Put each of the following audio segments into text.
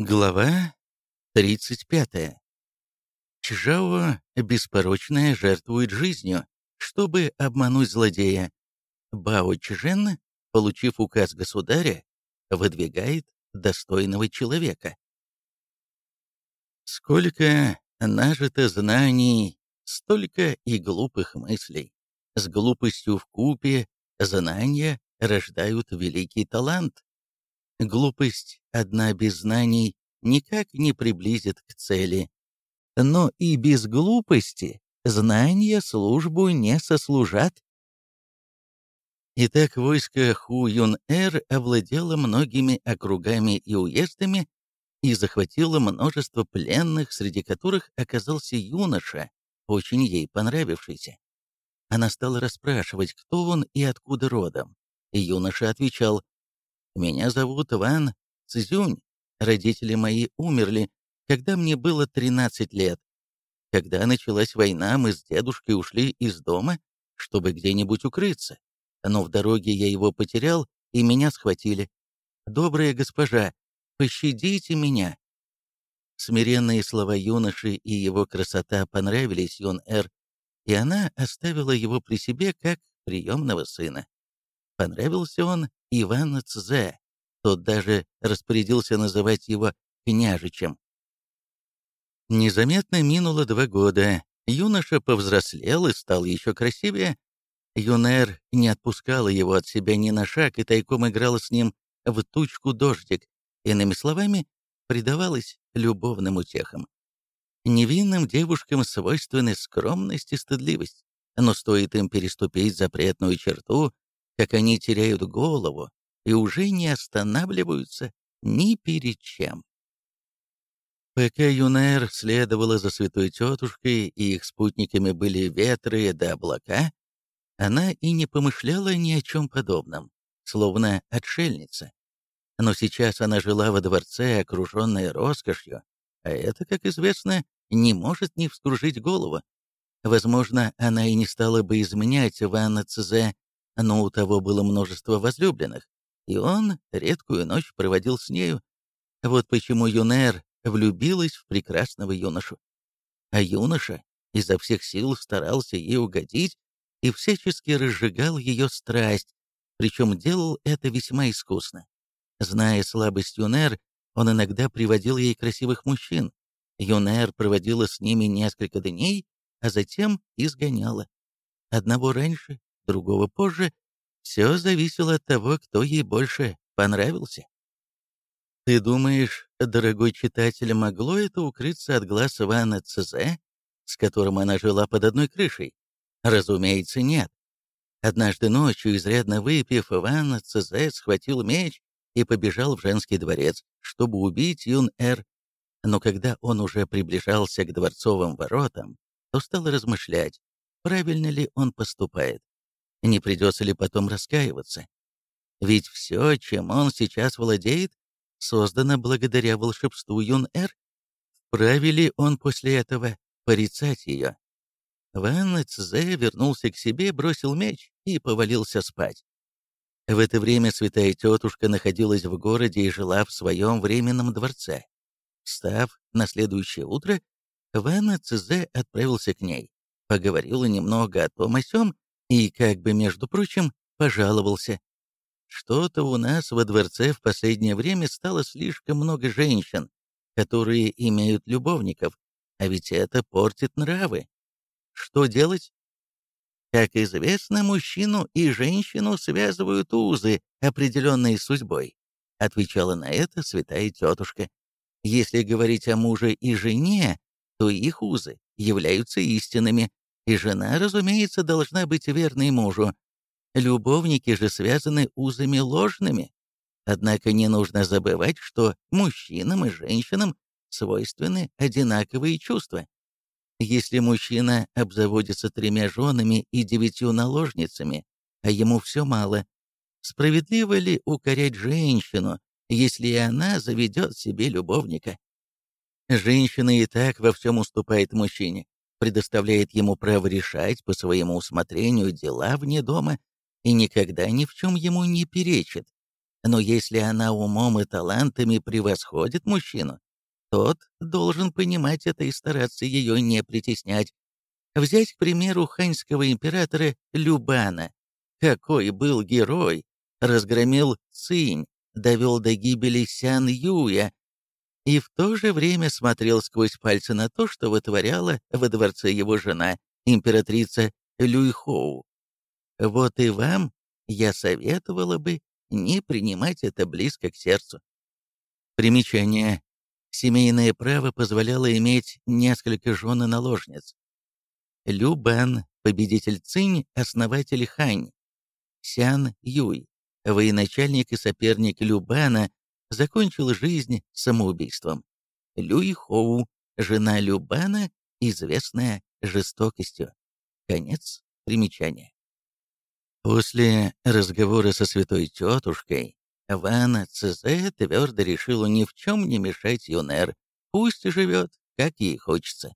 Глава 35. Чжао беспорочная жертвует жизнью, чтобы обмануть злодея. Бао Чжен, получив указ государя, выдвигает достойного человека. Сколько нажито знаний, столько и глупых мыслей. С глупостью в купе знания рождают великий талант. Глупость одна без знаний никак не приблизит к цели. Но и без глупости знания службу не сослужат. Итак, войско Ху Юн-Эр овладело многими округами и уездами и захватило множество пленных, среди которых оказался юноша, очень ей понравившийся. Она стала расспрашивать, кто он и откуда родом. И юноша отвечал, меня зовут Ван Цзюнь. Родители мои умерли, когда мне было 13 лет. Когда началась война, мы с дедушкой ушли из дома, чтобы где-нибудь укрыться. Но в дороге я его потерял, и меня схватили. «Добрая госпожа, пощадите меня!» Смиренные слова юноши и его красота понравились Юн-Эр, и она оставила его при себе как приемного сына. Понравился он Иван Цзе, тот даже распорядился называть его княжичем. Незаметно минуло два года, юноша повзрослел и стал еще красивее. Юнер не отпускала его от себя ни на шаг и тайком играла с ним в тучку дождик, иными словами, предавалась любовным утехам. Невинным девушкам свойственны скромность и стыдливость, но стоит им переступить запретную черту, как они теряют голову и уже не останавливаются ни перед чем. Пока Юнер следовала за святой тетушкой, и их спутниками были ветры да облака, она и не помышляла ни о чем подобном, словно отшельница. Но сейчас она жила во дворце, окруженная роскошью, а это, как известно, не может не вскружить голову. Возможно, она и не стала бы изменять Ванна Цезе но у того было множество возлюбленных, и он редкую ночь проводил с нею. Вот почему Юнер влюбилась в прекрасного юношу. А юноша изо всех сил старался ей угодить и всячески разжигал ее страсть, причем делал это весьма искусно. Зная слабость Юнер, он иногда приводил ей красивых мужчин. Юнер проводила с ними несколько дней, а затем изгоняла. Одного раньше, другого позже, все зависело от того, кто ей больше понравился. Ты думаешь, дорогой читатель, могло это укрыться от глаз Ивана Цезе, с которым она жила под одной крышей? Разумеется, нет. Однажды ночью, изрядно выпив, Иван Цезе схватил меч и побежал в женский дворец, чтобы убить Юн-Эр. Но когда он уже приближался к дворцовым воротам, то стал размышлять, правильно ли он поступает. Не придется ли потом раскаиваться? Ведь все, чем он сейчас владеет, создано благодаря волшебству Юн-Эр. Вправе ли он после этого порицать ее? Ван Цзэ вернулся к себе, бросил меч и повалился спать. В это время святая тетушка находилась в городе и жила в своем временном дворце. Встав на следующее утро, Ван Цзэ отправился к ней, поговорил немного о том о сём и, как бы между прочим, пожаловался. Что-то у нас во дворце в последнее время стало слишком много женщин, которые имеют любовников, а ведь это портит нравы. Что делать? Как известно, мужчину и женщину связывают узы, определенные судьбой, отвечала на это святая тетушка. Если говорить о муже и жене, то их узы являются истинными, и жена, разумеется, должна быть верной мужу. Любовники же связаны узами ложными. Однако не нужно забывать, что мужчинам и женщинам свойственны одинаковые чувства. Если мужчина обзаводится тремя женами и девятью наложницами, а ему все мало, справедливо ли укорять женщину, если она заведет себе любовника? Женщина и так во всем уступает мужчине предоставляет ему право решать по своему усмотрению дела вне дома и никогда ни в чем ему не перечит. Но если она умом и талантами превосходит мужчину, тот должен понимать это и стараться ее не притеснять. Взять, к примеру, ханьского императора Любана. Какой был герой! Разгромил Цинь, довел до гибели Сян Юя, и в то же время смотрел сквозь пальцы на то, что вытворяла во дворце его жена, императрица Люйхоу. Вот и вам я советовала бы не принимать это близко к сердцу. Примечание. Семейное право позволяло иметь несколько жен и наложниц. Лю Бен, победитель Цинь, основатель Хань. Сян Юй, военачальник и соперник Лю Бена, закончил жизнь самоубийством. Люй Хоу, жена Лю Бена, известная жестокостью. Конец примечания. После разговора со святой тетушкой, Ван Цезе твердо решила ни в чем не мешать Юнер, пусть живет, как ей хочется.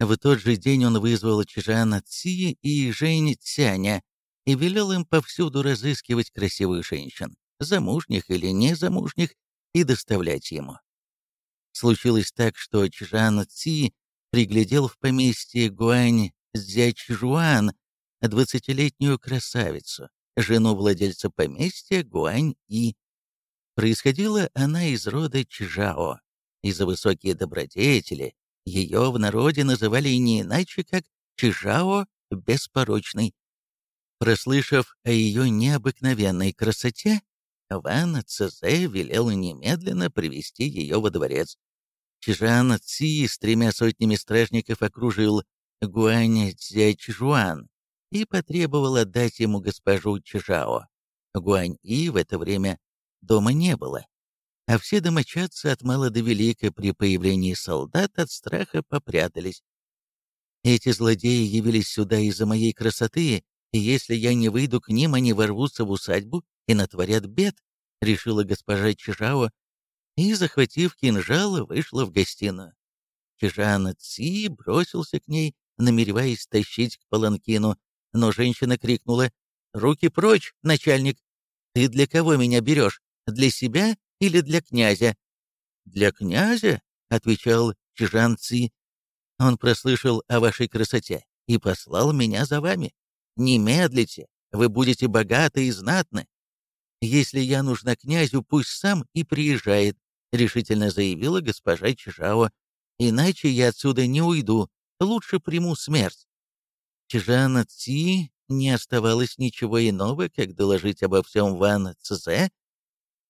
В тот же день он вызвал Чжана Ци и Жень Цяня и велел им повсюду разыскивать красивых женщин, замужних или незамужних, и доставлять ему. Случилось так, что Чжан Ци приглядел в поместье Гуань Цзячжуан, двадцатилетнюю красавицу, жену владельца поместья Гуань-И. Происходила она из рода Чжао, и за высокие добродетели ее в народе называли не иначе, как Чжао Беспорочный. Прослышав о ее необыкновенной красоте, Ван Цзэ велел немедленно привести ее во дворец. Чжан Ци с тремя сотнями стражников окружил Гуань Цзячжуан и потребовал отдать ему госпожу Чжао. Гуань-И в это время дома не было, а все домочадцы от мала до велика при появлении солдат от страха попрятались. Эти злодеи явились сюда из-за моей красоты, и если я не выйду к ним, они ворвутся в усадьбу и натворят бед, решила госпожа Чжао, и, захватив кинжал, вышла в гостиную. Чжан Ци бросился к ней, намереваясь тащить к паланкину, но женщина крикнула «Руки прочь, начальник! Ты для кого меня берешь? Для себя или для князя?» «Для князя?» — отвечал Чжан Ци. «Он прослышал о вашей красоте и послал меня за вами. Не медлите, вы будете богаты и знатны. Если я нужна князю, пусть сам и приезжает», — решительно заявила госпожа Чжао. «Иначе я отсюда не уйду, лучше приму смерть». Чжана Ци не оставалось ничего иного, как доложить обо всем Ван Цзэ.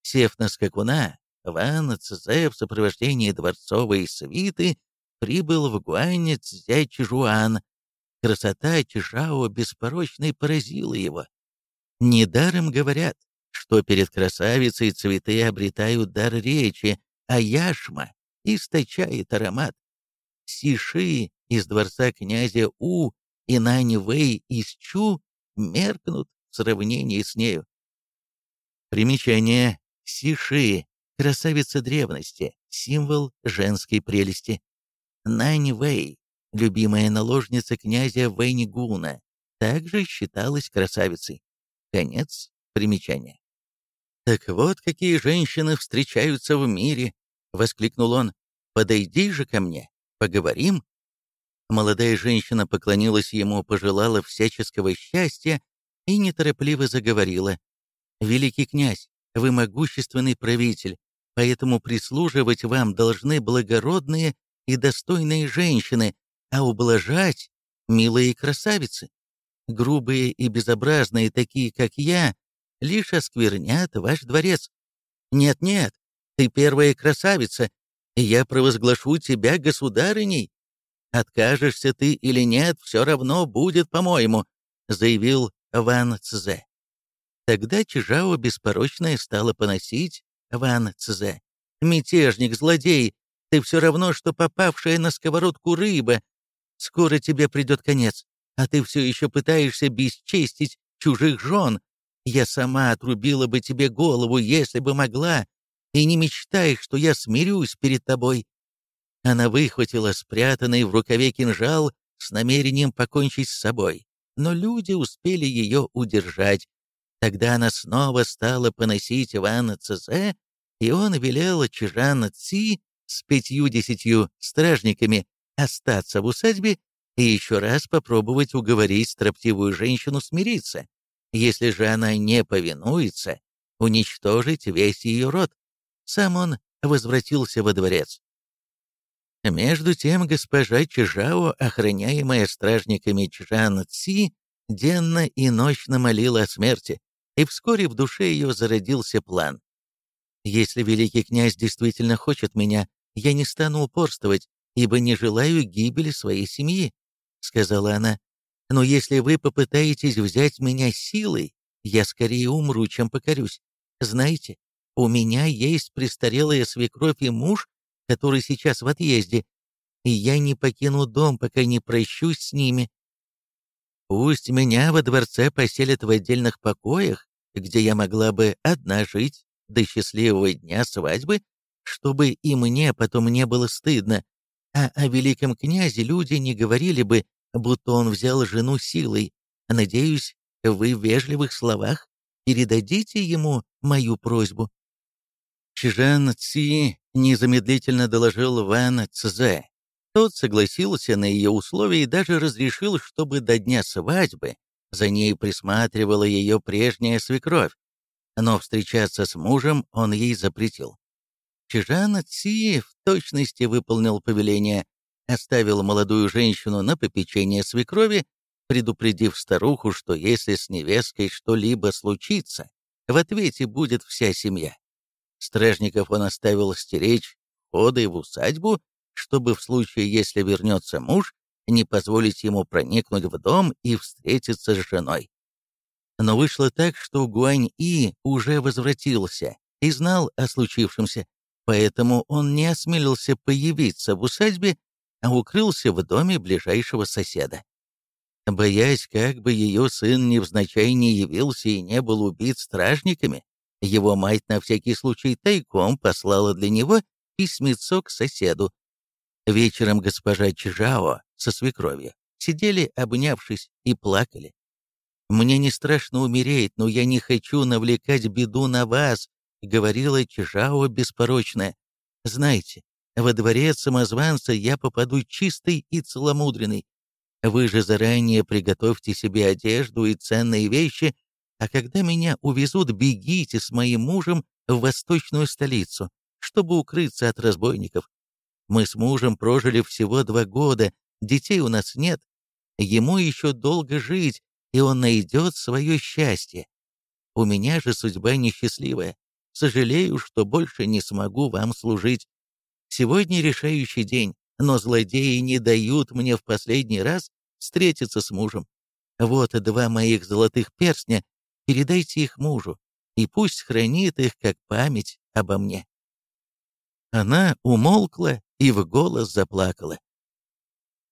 Сев на скакуна, Ван Цзэ в сопровождении дворцовой свиты прибыл в Гуань Цзячжуан. Красота Чжао беспорочной поразила его. Недаром говорят, что перед красавицей цветы обретают дар речи, а яшма источает аромат. Сиши из дворца князя У и Нань Вэй из Чу меркнут в сравнении с нею. Примечание. Сиши. Красавица древности. Символ женской прелести. Нань Вэй. Любимая наложница князя Вэньгуна. Также считалась красавицей. Конец примечания. «Так вот какие женщины встречаются в мире!» — воскликнул он. «Подойди же ко мне, поговорим». Молодая женщина поклонилась ему, пожелала всяческого счастья и неторопливо заговорила. «Великий князь, вы могущественный правитель, поэтому прислуживать вам должны благородные и достойные женщины, а ублажать — милые красавицы. Грубые и безобразные, такие как я, лишь осквернят ваш дворец. Нет-нет, ты первая красавица, и я провозглашу тебя государыней. Откажешься ты или нет, все равно будет, по-моему», — заявил Ван Цзе. Тогда Чижао беспорочная стала поносить Ван Цзе. «Мятежник, злодей, ты все равно, что попавшая на сковородку рыба. Скоро тебе придет конец, а ты все еще пытаешься бесчестить чужих жен. Я сама отрубила бы тебе голову, если бы могла, и не мечтай, что я смирюсь перед тобой». Она выхватила спрятанный в рукаве кинжал с намерением покончить с собой, но люди успели ее удержать. Тогда она снова стала поносить Ивана Цезе, и он велел Чижана Ци с пятью-десятью стражниками остаться в усадьбе и еще раз попробовать уговорить строптивую женщину смириться. Если же она не повинуется, уничтожить весь ее род. Сам он возвратился во дворец. Между тем госпожа Чижао, охраняемая стражниками Чжан Ци, денно и ночно молила о смерти, и вскоре в душе ее зародился план. «Если великий князь действительно хочет меня, я не стану упорствовать, ибо не желаю гибели своей семьи», — сказала она. «Но если вы попытаетесь взять меня силой, я скорее умру, чем покорюсь. Знаете, у меня есть престарелая свекровь и муж, который сейчас в отъезде, и я не покину дом, пока не прощусь с ними. Пусть меня во дворце поселят в отдельных покоях, где я могла бы одна жить до счастливого дня свадьбы, чтобы и мне потом не было стыдно, а о великом князе люди не говорили бы, будто он взял жену силой. Надеюсь, вы в вежливых словах передадите ему мою просьбу». Чжан Ци незамедлительно доложил Ван Цзэ. Тот согласился на ее условия и даже разрешил, чтобы до дня свадьбы за ней присматривала ее прежняя свекровь. Но встречаться с мужем он ей запретил. Чижан Ци в точности выполнил повеление, оставил молодую женщину на попечение свекрови, предупредив старуху, что если с невесткой что-либо случится, в ответе будет вся семья. Стражников он оставил стеречь входы в усадьбу, чтобы в случае, если вернется муж, не позволить ему проникнуть в дом и встретиться с женой. Но вышло так, что Гуань-И уже возвратился и знал о случившемся, поэтому он не осмелился появиться в усадьбе, а укрылся в доме ближайшего соседа. Боясь, как бы ее сын невзначай не явился и не был убит стражниками, его мать на всякий случай тайком послала для него письмецо к соседу. Вечером госпожа Чижао со свекровью сидели, обнявшись, и плакали. «Мне не страшно умереть, но я не хочу навлекать беду на вас», — говорила Чижао беспорочная. «Знаете, во дворец самозванца я попаду чистый и целомудренный. Вы же заранее приготовьте себе одежду и ценные вещи, а когда меня увезут, бегите с моим мужем в восточную столицу, чтобы укрыться от разбойников. Мы с мужем прожили всего два года, детей у нас нет. Ему еще долго жить, и он найдет свое счастье. У меня же судьба несчастливая. Сожалею, что больше не смогу вам служить. Сегодня решающий день, но злодеи не дают мне в последний раз встретиться с мужем. Вот два моих золотых перстня, передайте их мужу, и пусть хранит их как память обо мне». Она умолкла и в голос заплакала.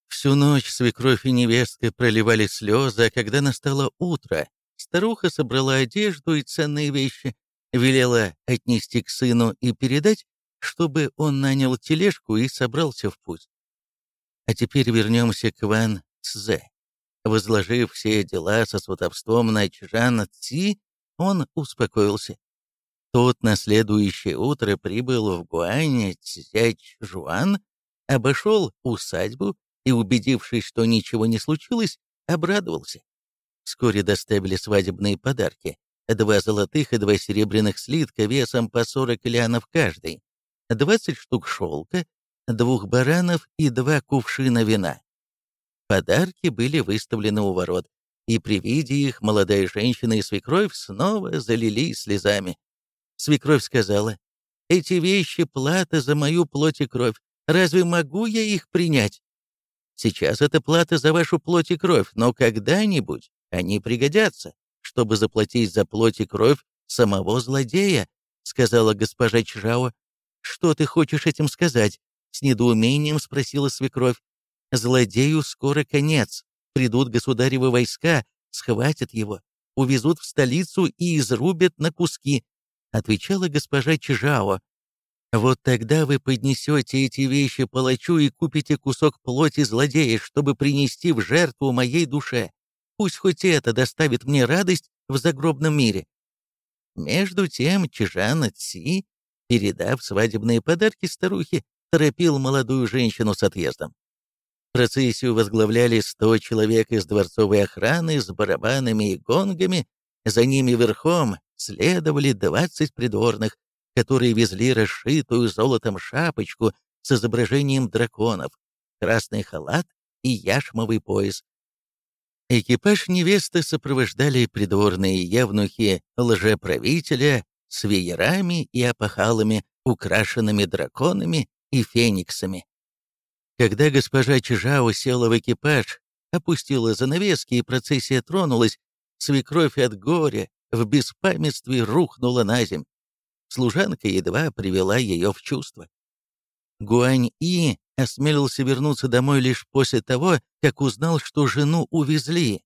Всю ночь свекровь и невестка проливали слезы, а когда настало утро, старуха собрала одежду и ценные вещи, велела отнести к сыну и передать, чтобы он нанял тележку и собрался в путь. А теперь вернемся к Ван Цзе. Возложив все дела со сватовством на Чжана Ци, он успокоился. Тот на следующее утро прибыл в Гуань Цзяч Жуан, обошел усадьбу и, убедившись, что ничего не случилось, обрадовался. Вскоре доставили свадебные подарки. Два золотых и два серебряных слитка весом по 40 лянов каждый, 20 штук шелка, двух баранов и два кувшина вина. Подарки были выставлены у ворот, и при виде их молодая женщина и свекровь снова залились слезами. Свекровь сказала, «Эти вещи — плата за мою плоть и кровь. Разве могу я их принять? Сейчас это плата за вашу плоть и кровь, но когда-нибудь они пригодятся, чтобы заплатить за плоть и кровь самого злодея», — сказала госпожа Чжао. «Что ты хочешь этим сказать?» — с недоумением спросила свекровь. «Злодею скоро конец. Придут государевы войска, схватят его, увезут в столицу и изрубят на куски», — отвечала госпожа Чжао. Вот тогда вы поднесете эти вещи палачу и купите кусок плоти злодея, чтобы принести в жертву моей душе. Пусть хоть это доставит мне радость в загробном мире. Между тем Чижан Ци, передав свадебные подарки старухе, торопил молодую женщину с отъездом. Процессию возглавляли сто человек из дворцовой охраны с барабанами и гонгами, за ними верхом следовали двадцать придворных, которые везли расшитую золотом шапочку с изображением драконов, красный халат и яшмовый пояс. Экипаж невесты сопровождали придворные явнухи лжеправителя с веерами и опахалами, украшенными драконами и фениксами. Когда госпожа Чижао села в экипаж, опустила занавески и процессия тронулась, свекровь от горя в беспамятстве рухнула на земь. Служанка едва привела ее в чувство. Гуань-И осмелился вернуться домой лишь после того, как узнал, что жену увезли.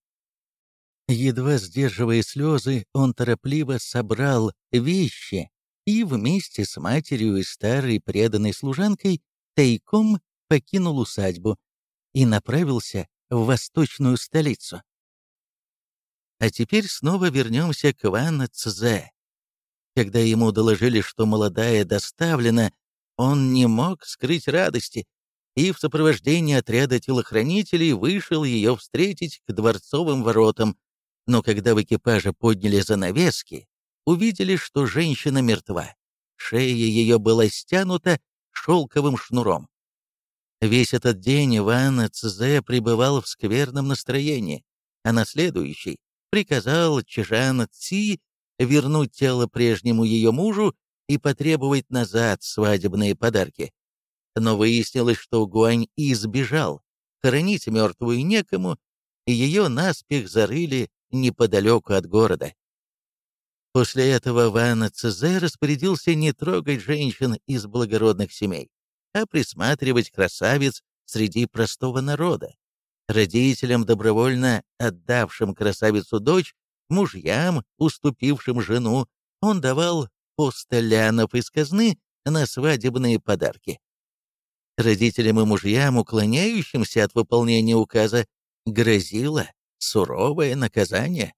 Едва сдерживая слезы, он торопливо собрал вещи и вместе с матерью и старой преданной служанкой тайком покинул усадьбу и направился в восточную столицу. А теперь снова вернемся к Ван Цзэ. Когда ему доложили, что молодая доставлена, он не мог скрыть радости и в сопровождении отряда телохранителей вышел ее встретить к дворцовым воротам, но когда в экипаже подняли занавески, увидели, что женщина мертва. Шея ее была стянута шелковым шнуром. Весь этот день Иван Цзе пребывал в скверном настроении, а на следующий приказал Чжан Ци вернуть тело прежнему ее мужу и потребовать назад свадебные подарки. Но выяснилось, что Гуань избежал, хоронить мертвую некому, и ее наспех зарыли неподалеку от города. После этого Ван Цезе распорядился не трогать женщин из благородных семей, а присматривать красавиц среди простого народа. Родителям, добровольно отдавшим красавицу дочь, мужьям, уступившим жену, он давал по столянов из казны на свадебные подарки. Родителям и мужьям, уклоняющимся от выполнения указа, грозило суровое наказание.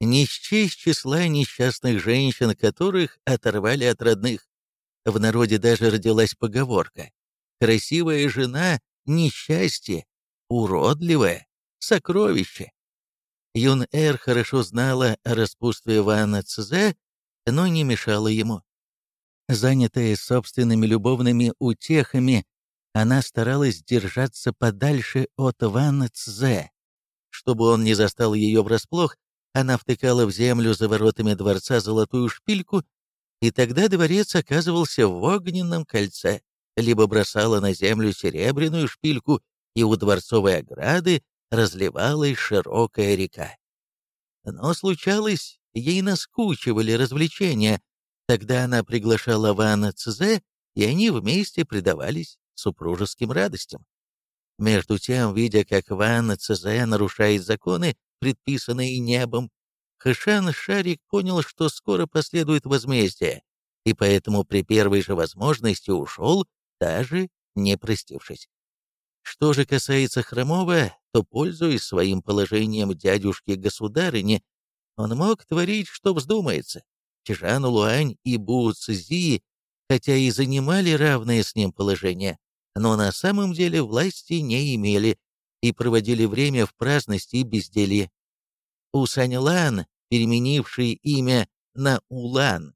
Не счесть числа несчастных женщин, которых оторвали от родных. В народе даже родилась поговорка «Красивая жена — несчастье, уродливая — сокровище». Юн-Эр хорошо знала о распутстве Вана Цзэ, но не мешала ему. Занятая собственными любовными утехами, она старалась держаться подальше от Ван Цзэ. Чтобы он не застал ее врасплох, она втыкала в землю за воротами дворца золотую шпильку, и тогда дворец оказывался в огненном кольце, либо бросала на землю серебряную шпильку, и у дворцовой ограды разливалась широкая река. Но случалось, ей наскучивали развлечения, тогда она приглашала Вана Цзе, и они вместе предавались супружеским радостям. Между тем, видя, как Ван Цзе нарушает законы, предписанные небом, Хэшан Шарик понял, что скоро последует возмездие, и поэтому при первой же возможности ушел, даже не простившись. Что же касается Хромова, то, пользуясь своим положением дядюшки-государыни, он мог творить, что вздумается. Чжан Луань и Бу Цзи, хотя и занимали равное с ним положение, но на самом деле власти не имели и проводили время в праздности и безделье. У Саньлан, переменивший имя на Улан,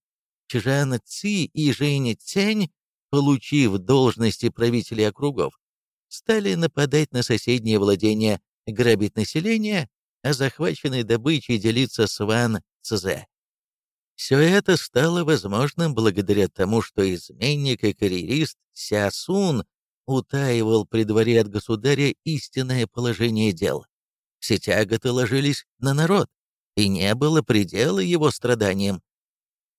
Чжан Ци и Жень Цянь, получив должности правителей округов, стали нападать на соседние владения, грабить население, а захваченной добычей делиться с Ван Цзэ. Все это стало возможным благодаря тому, что изменник и карьерист Ся Сун утаивал при дворе от государя истинное положение дел. Все тяготы ложились на народ, и не было предела его страданиям.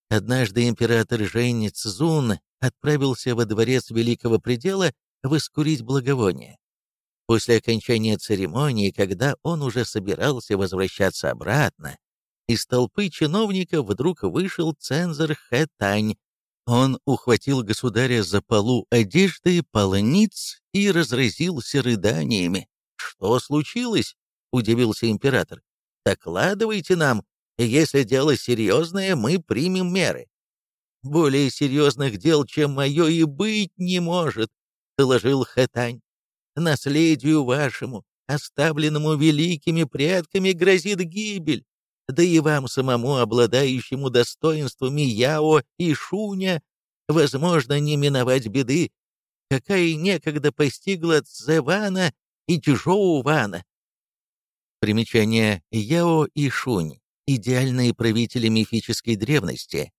Однажды император Жень Цзун отправился во дворец Великого Предела воскурить благовоние. После окончания церемонии, когда он уже собирался возвращаться обратно, из толпы чиновников вдруг вышел цензор Хэ Тань. Он ухватил государя за полу одежды, полниц и разразился рыданиями. «Что случилось?» — удивился император. «Докладывайте нам, Если дело серьезное, мы примем меры. Более серьезных дел, чем мое, и быть не может, — доложил Хэтань. Наследию вашему, оставленному великими предками, грозит гибель. Да и вам самому, обладающему достоинствами Яо и Шуня, возможно не миновать беды, какая некогда постигла Цзэвана и Чжоувана. Примечание Яо и Шунь – идеальные правители мифической древности.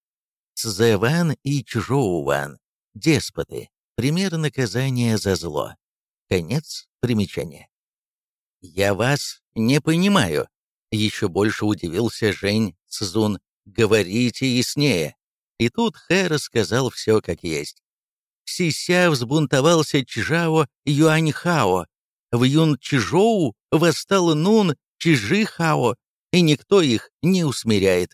Цзэван и Чжоуван – деспоты, пример наказания за зло. Конец примечания. «Я вас не понимаю», — еще больше удивился Жень Цзун. «Говорите яснее». И тут Хэ рассказал все как есть. В Сися взбунтовался Чжао Юаньхао, в Юн-Чжоу восстал Нун Чжихао, и никто их не усмиряет.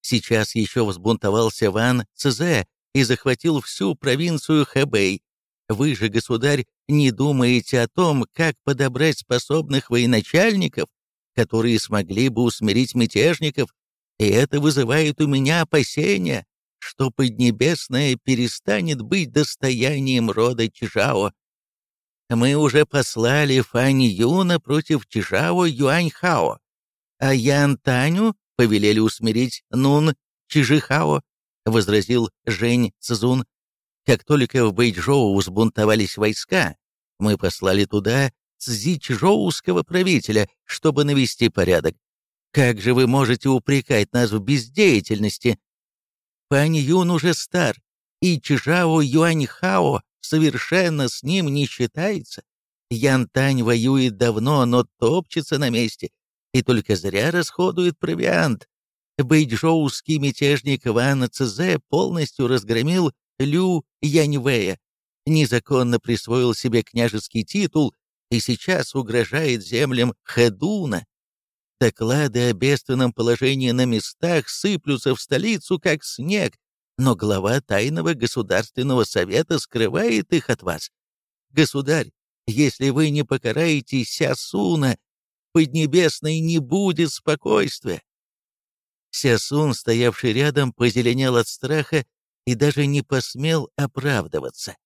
Сейчас еще взбунтовался Ван Цзэ и захватил всю провинцию Хэбэй. Вы же, государь, не думаете о том, как подобрать способных военачальников, которые смогли бы усмирить мятежников, и это вызывает у меня опасения, что Поднебесное перестанет быть достоянием рода Чжао. Мы уже послали Фань Юна против Чжао Юаньхао, а Ян Таню повелели усмирить Нун Чжихао, возразил Жень Цзун. Как только в Бэйчжоу взбунтовались войска, мы послали туда цзичжоуского правителя, чтобы навести порядок. Как же вы можете упрекать нас в бездеятельности? Пань Юн уже стар, и Чжао Юаньхао совершенно с ним не считается. Ян Тань воюет давно, но топчется на месте, и только зря расходует провиант. Бэйчжоуский мятежник Ван Цзэ полностью разгромил Лю Яньвэя, незаконно присвоил себе княжеский титул и сейчас угрожает землям Хэдуна. Доклады о бедственном положении на местах сыплются в столицу, как снег, но глава Тайного Государственного Совета скрывает их от вас. Государь, если вы не покараете Сясуна, Поднебесной не будет спокойствия. Сясун, стоявший рядом, позеленел от страха и даже не посмел оправдываться.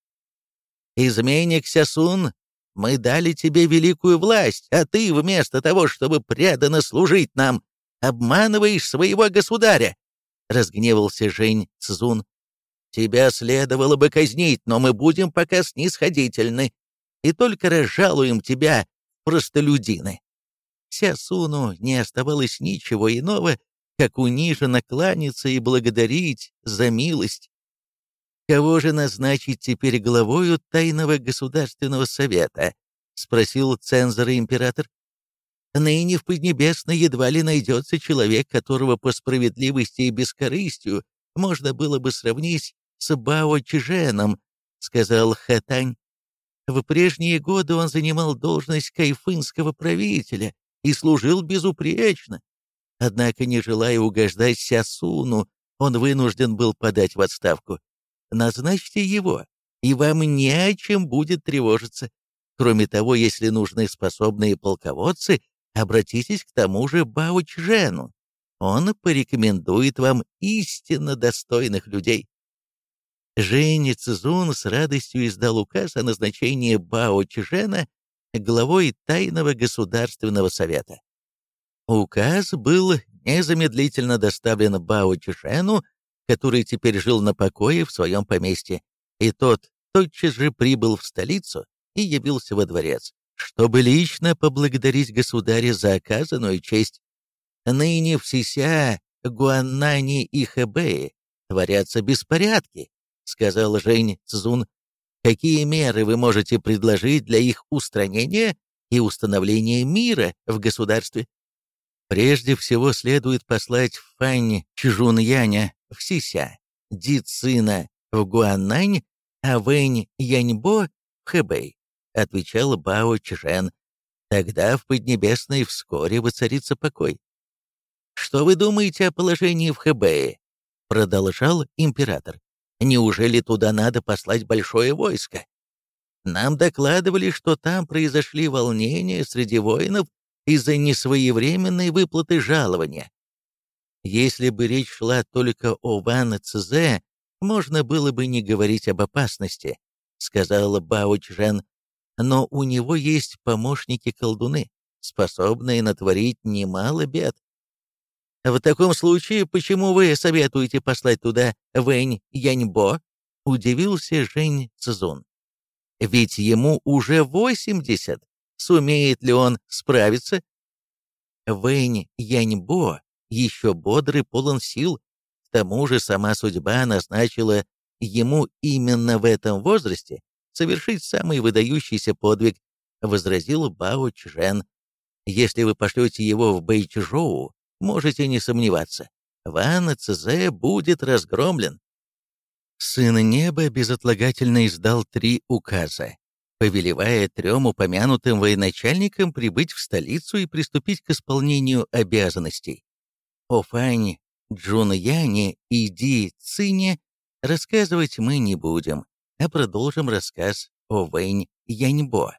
«Изменник Сясун, мы дали тебе великую власть, а ты, вместо того, чтобы преданно служить нам, обманываешь своего государя!» — разгневался Жень Цзун. «Тебя следовало бы казнить, но мы будем пока снисходительны и только разжалуем тебя, простолюдины». Сясуну не оставалось ничего иного, как униженно кланяться и благодарить за милость. «Кого же назначить теперь главою Тайного Государственного Совета?» — спросил цензор-император. «Ныне в Поднебесной едва ли найдется человек, которого по справедливости и бескорыстию можно было бы сравнить с Бао Чженом», — сказал Хэтань. В прежние годы он занимал должность кайфынского правителя и служил безупречно. Однако, не желая угождать Сясуну, он вынужден был подать в отставку. Назначьте его, и вам не о чем будет тревожиться. Кроме того, если нужны способные полководцы, обратитесь к тому же Бао Чжену. Он порекомендует вам истинно достойных людей. Жень Цзун с радостью издал указ о назначении Бао главой Тайного Государственного Совета. Указ был незамедлительно доставлен Бао который теперь жил на покое в своем поместье, и тот тотчас же прибыл в столицу и явился во дворец, чтобы лично поблагодарить государя за оказанную честь. Ныне в Сися, Гуаннани и Хэбэе творятся беспорядки, сказал Жень Цзун. Какие меры вы можете предложить для их устранения и установления мира в государстве? Прежде всего следует послать Фань Чжуньяня в Сися, Ди Цина в Гуаннань, а Вэнь Яньбо в Хэбэй, отвечал Бао Чжен. Тогда в Поднебесной вскоре воцарится покой. «Что вы думаете о положении в Хэбэе?» — продолжал император. «Неужели туда надо послать большое войско? Нам докладывали, что там произошли волнения среди воинов из-за несвоевременной выплаты жалования. Если бы речь шла только о Ван Цзэ, можно было бы не говорить об опасности, сказала Бао Чжэн, но у него есть помощники-колдуны, способные натворить немало бед. В таком случае, почему вы советуете послать туда Вэнь Яньбо? Удивился Жень Цзун. Ведь ему уже 80. Сумеет ли он справиться? Вэнь Яньбо еще бодрый, полон сил. К тому же сама судьба назначила ему именно в этом возрасте совершить самый выдающийся подвиг, возразил Бао Чжен. Если вы пошлете его в Бэйчжоу, можете не сомневаться, Ван Цзэ будет разгромлен. Сын неба безотлагательно издал три указа, повелевая трем упомянутым военачальникам прибыть в столицу и приступить к исполнению обязанностей. О Фань, Джун Яне и Ди Цине рассказывать мы не будем, а продолжим рассказ о Вэнь Яньбо.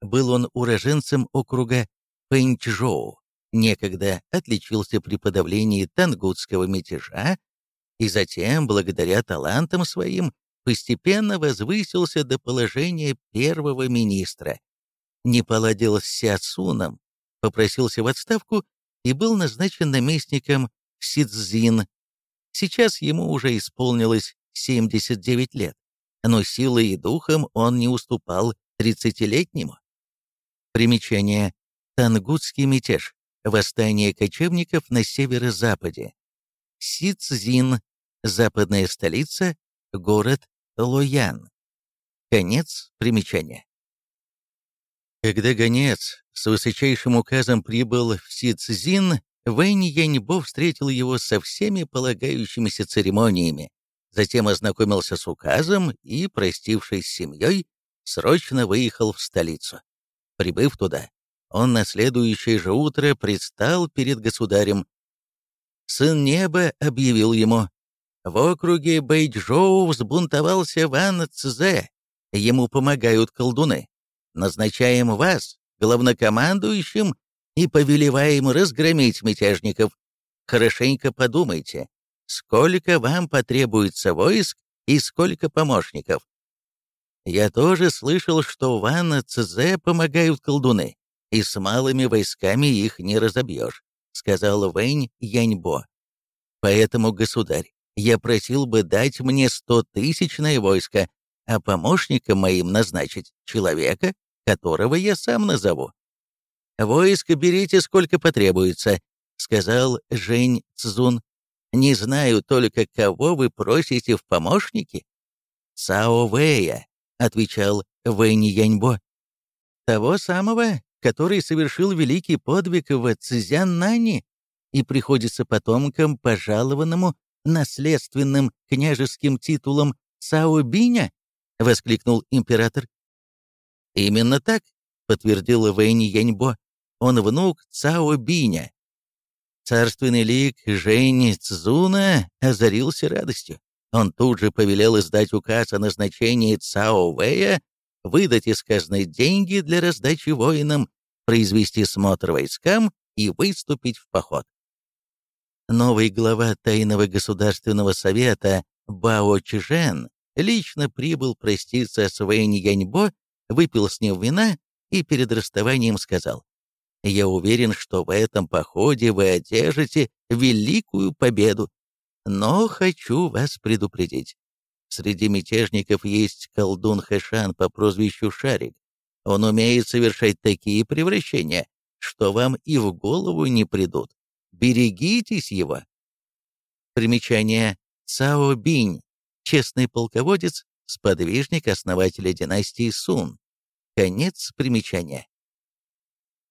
Был он уроженцем округа Пэнчжоу, некогда отличился при подавлении тангутского мятежа и затем, благодаря талантам своим, постепенно возвысился до положения первого министра. Не поладил с Сиацуном, попросился в отставку и был назначен наместником Сидзин. Сейчас ему уже исполнилось 79 лет, но силой и духом он не уступал 30-летнему. Примечание. Тангутский мятеж. Восстание кочевников на северо-западе. Сидзин. Западная столица. Город Лоян. Конец примечания. Когда гонец с высочайшим указом прибыл в Сицзин, Вэнь Яньбо встретил его со всеми полагающимися церемониями, затем ознакомился с указом и, простившись с семьей, срочно выехал в столицу. Прибыв туда, он на следующее же утро предстал перед государем. Сын неба объявил ему, в округе Бэйчжоу взбунтовался Ван Цзэ, ему помогают колдуны. Назначаем вас главнокомандующим и повелеваем разгромить мятежников. Хорошенько подумайте, сколько вам потребуется войск и сколько помощников. Я тоже слышал, что Ван Цзэ помогают колдуны, и с малыми войсками их не разобьешь, сказал Вэнь Яньбо. Поэтому, государь, я просил бы дать мне стотысячное войско, а помощником моим назначить человека, которого я сам назову. «Войско берите, сколько потребуется», — сказал Жень Цзун. «Не знаю только, кого вы просите в помощники». «Цао Вэя», — отвечал Вэнь Яньбо. «Того самого, который совершил великий подвиг в Цзяннане и приходится потомкам, пожалованному наследственным княжеским титулом Цао Биня?» — воскликнул император. «Именно так», — подтвердила Вэйни Яньбо. «Он внук Цао Биня». Царственный лик Жени Цзуна озарился радостью. Он тут же повелел издать указ о назначении Цао Вэя, выдать из казны деньги для раздачи воинам, произвести смотр войскам и выступить в поход. Новый глава Тайного государственного совета Бао Чжен лично прибыл проститься с Вэнь Яньбо выпил с ним вина и перед расставанием сказал, «Я уверен, что в этом походе вы одержите великую победу, но хочу вас предупредить. Среди мятежников есть колдун Хэшан по прозвищу Шарик. Он умеет совершать такие превращения, что вам и в голову не придут. Берегитесь его!» Примечание. Цао Бинь, честный полководец, сподвижник основателя династии Сун. Конец примечания.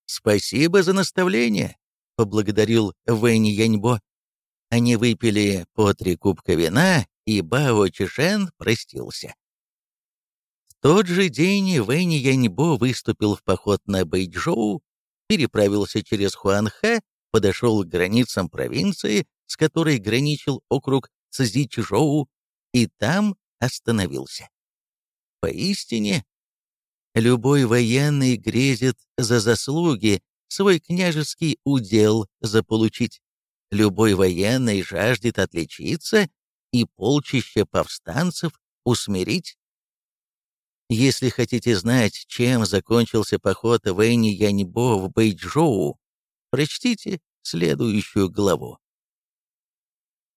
«Спасибо за наставление», — поблагодарил Вэнь Яньбо. Они выпили по три кубка вина, и Бао Чишен простился. В тот же день Вэнь Яньбо выступил в поход на Бэйчжоу, переправился через Хуанхэ, подошел к границам провинции, с которой граничил округ Цзичжоу, и там остановился. Поистине, Любой военный грезит за заслуги свой княжеский удел заполучить. Любой военный жаждет отличиться и полчища повстанцев усмирить. Если хотите знать, чем закончился поход Вэнни Яньбо в Бэйчжоу, прочтите следующую главу.